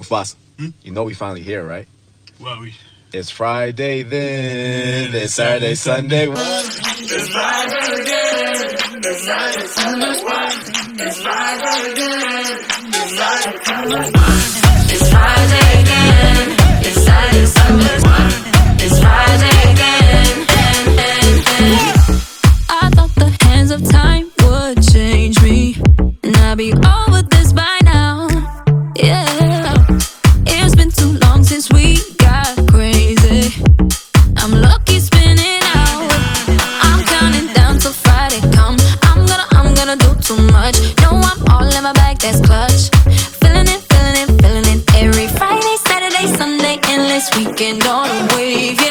Mufasa, hmm? you know we finally here, right? Well, we. It's Friday then. It's Saturday, Sunday. It's Friday again. It's Friday, Sunday. It's Friday again. It's Friday, Sunday. It's Friday again. It's Saturday, Sunday. I thought the hands of time would change me, and I'd be all. weekend on a wave. Yeah.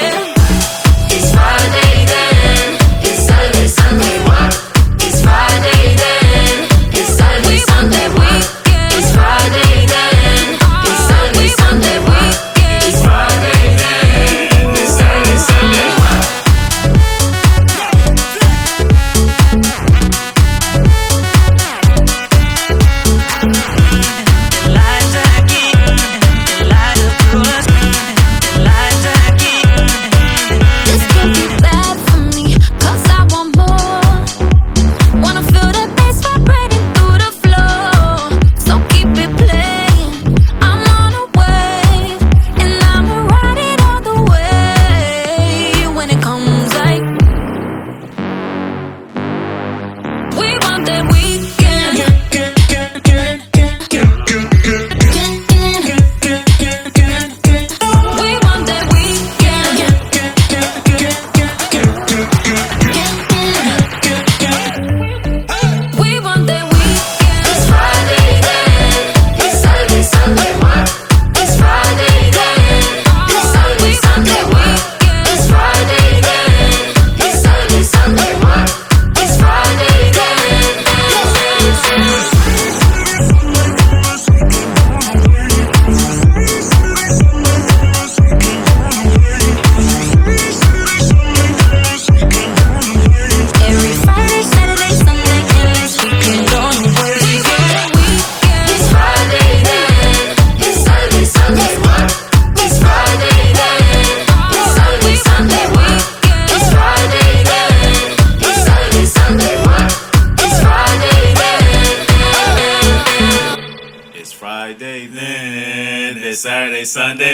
that we Friday, then, then Saturday, Sunday.